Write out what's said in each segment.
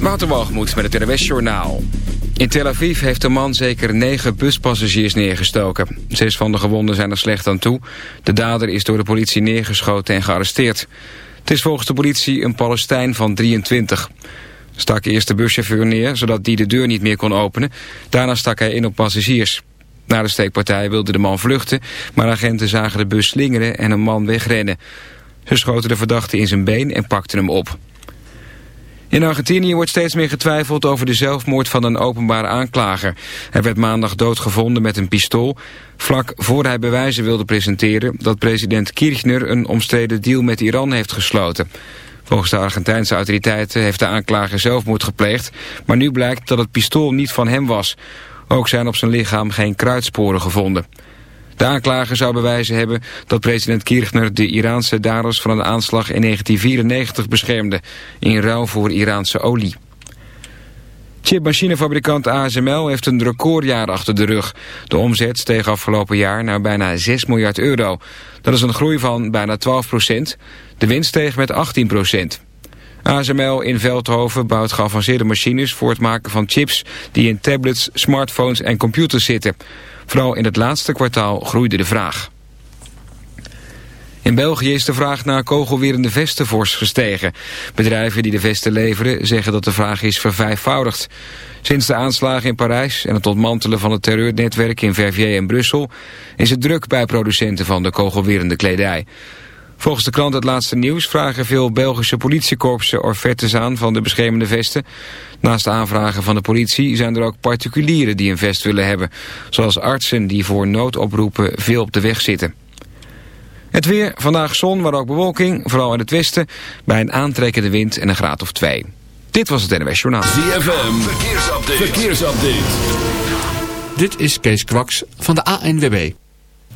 Waterwalgemoed met het NWS Journaal. In Tel Aviv heeft een man zeker negen buspassagiers neergestoken. Zes van de gewonden zijn er slecht aan toe. De dader is door de politie neergeschoten en gearresteerd. Het is volgens de politie een Palestijn van 23. Stak eerst de buschauffeur neer, zodat die de deur niet meer kon openen. Daarna stak hij in op passagiers. Na de steekpartij wilde de man vluchten, maar agenten zagen de bus slingeren en een man wegrennen. Ze schoten de verdachte in zijn been en pakten hem op. In Argentinië wordt steeds meer getwijfeld over de zelfmoord van een openbare aanklager. Hij werd maandag doodgevonden met een pistool, vlak voor hij bewijzen wilde presenteren dat president Kirchner een omstreden deal met Iran heeft gesloten. Volgens de Argentijnse autoriteiten heeft de aanklager zelfmoord gepleegd, maar nu blijkt dat het pistool niet van hem was. Ook zijn op zijn lichaam geen kruidsporen gevonden. De aanklager zou bewijzen hebben dat president Kirchner de Iraanse daders van een aanslag in 1994 beschermde, in ruil voor Iraanse olie. Chipmachinefabrikant ASML heeft een recordjaar achter de rug. De omzet steeg afgelopen jaar naar bijna 6 miljard euro. Dat is een groei van bijna 12 procent. De winst steeg met 18 procent. ASML in Veldhoven bouwt geavanceerde machines voor het maken van chips... die in tablets, smartphones en computers zitten. Vooral in het laatste kwartaal groeide de vraag. In België is de vraag naar kogelwerende vesten fors gestegen. Bedrijven die de vesten leveren zeggen dat de vraag is vervijfvoudigd. Sinds de aanslagen in Parijs en het ontmantelen van het terreurnetwerk in Verviers en Brussel... is het druk bij producenten van de kogelwerende kledij. Volgens de krant Het Laatste Nieuws vragen veel Belgische politiekorpsen offertes aan van de beschermende vesten. Naast de aanvragen van de politie zijn er ook particulieren die een vest willen hebben. Zoals artsen die voor noodoproepen veel op de weg zitten. Het weer, vandaag zon, maar ook bewolking, vooral in het westen, bij een aantrekkende wind en een graad of twee. Dit was het NWS Journaal. ZFM, verkeersupdate. verkeersupdate. Dit is Kees Kwaks van de ANWB.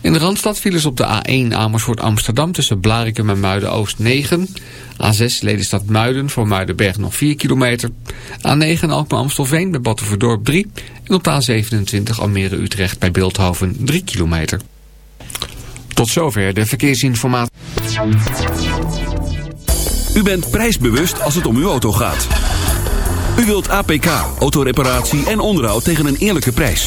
In de Randstad ze op de A1 Amersfoort Amsterdam tussen Blarikum en Muiden-Oost 9. A6 Lelystad Muiden voor Muidenberg nog 4 kilometer. A9 Alkmaar Amstelveen bij Battenverdorp 3. En op de A27 Almere Utrecht bij Beeldhoven 3 kilometer. Tot zover de verkeersinformatie. U bent prijsbewust als het om uw auto gaat. U wilt APK, autoreparatie en onderhoud tegen een eerlijke prijs.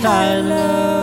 Tyler.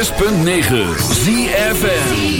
106.9 ZFN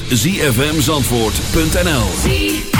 www.zfmzandvoort.nl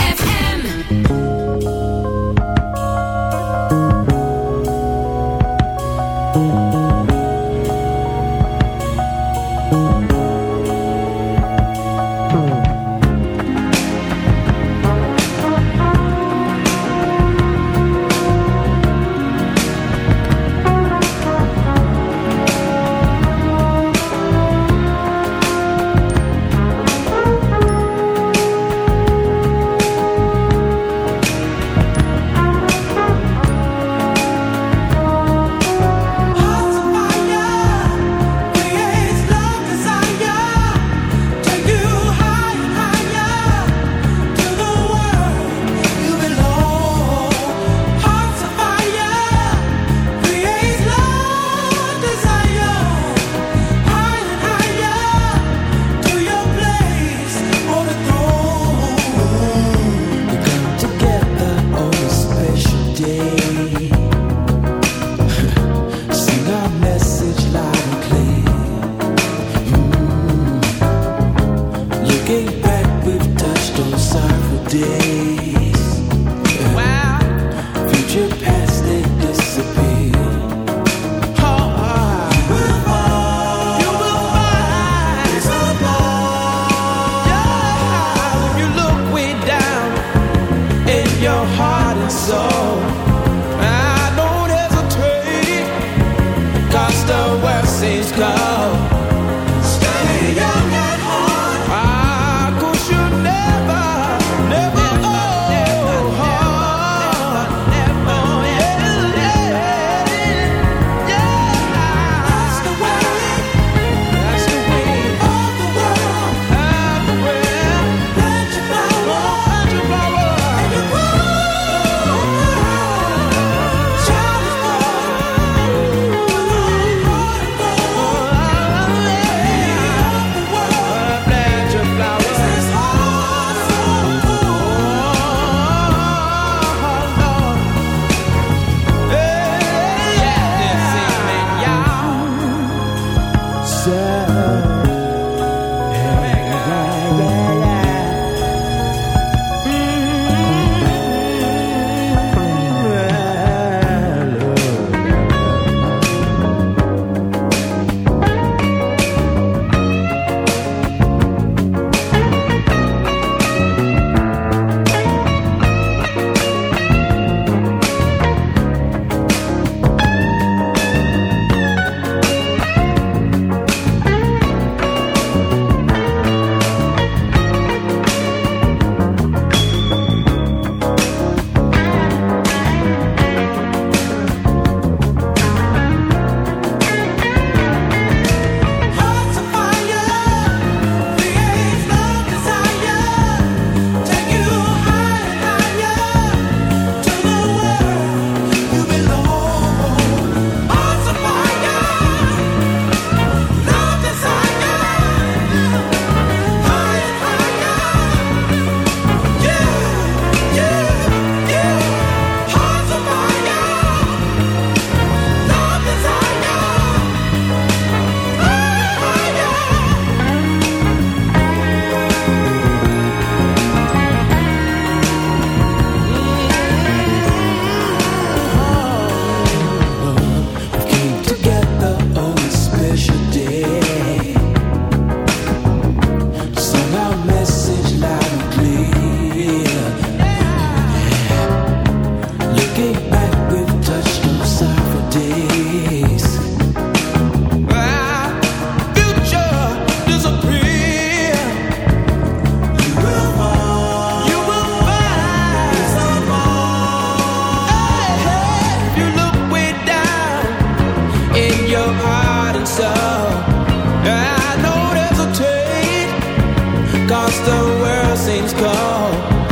Cause the world seems cold.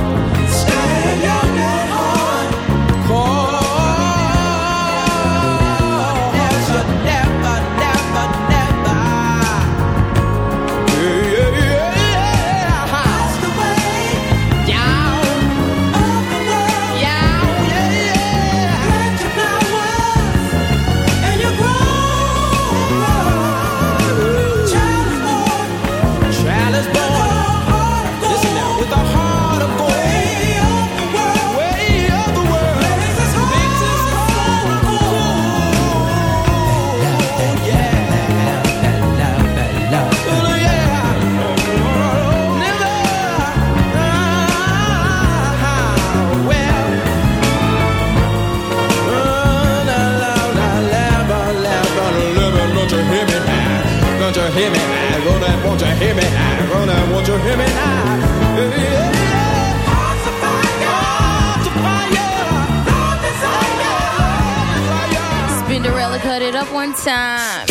It up one time.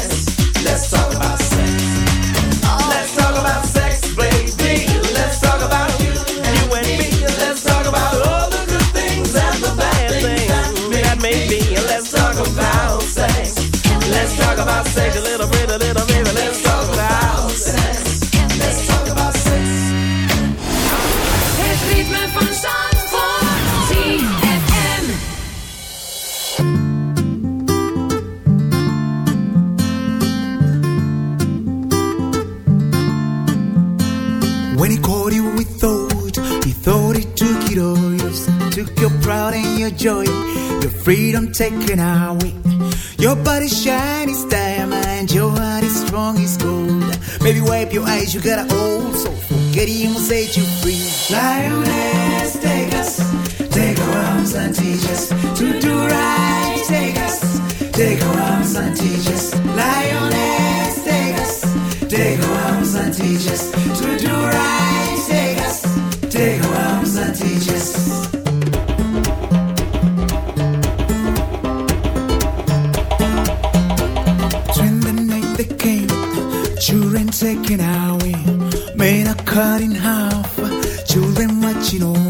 About sex a little bit, a little baby. Let's talk about sex. Let's talk about sex. Het ritme van Zandvoort. ZFM. When he caught you, he thought, he thought he took it all. Took your pride and your joy, your freedom taken away. Your body shine eyes, you got an old soul. Forget him will set you free. Lioness,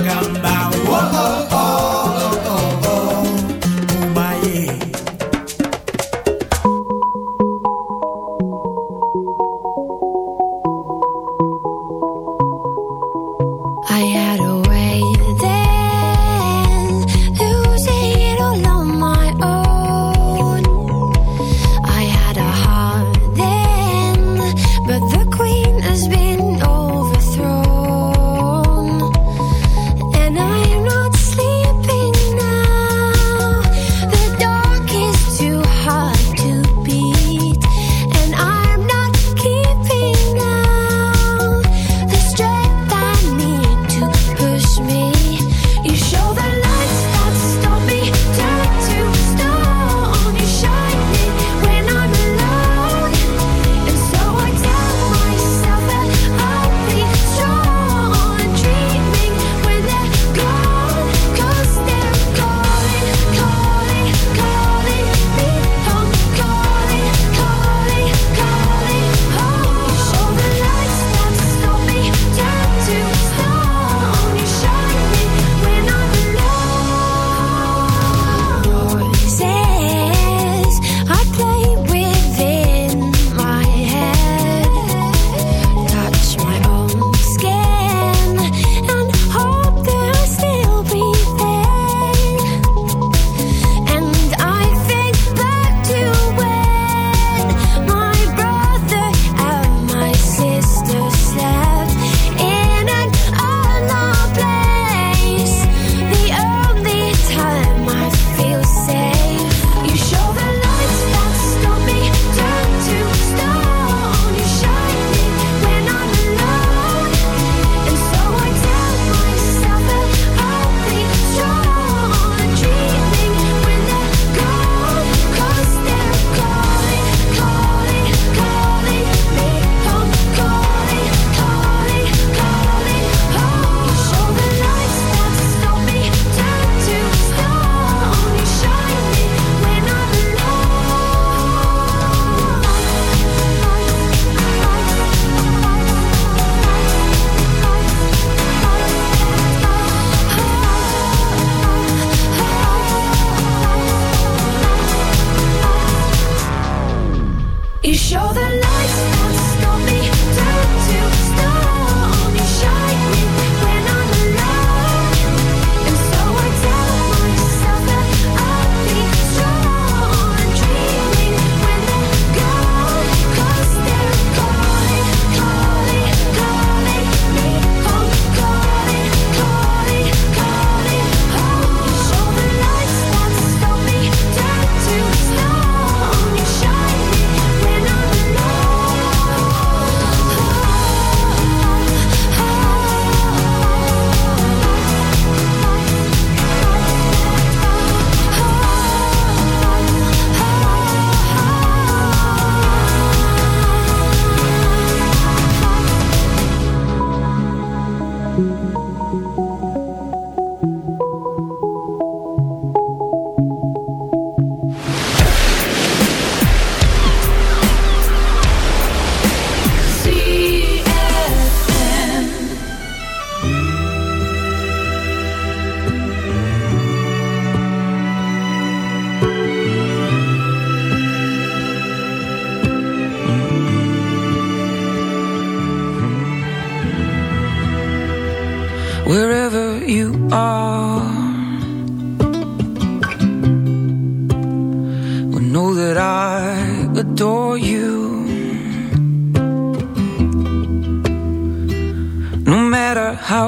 look out.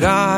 that I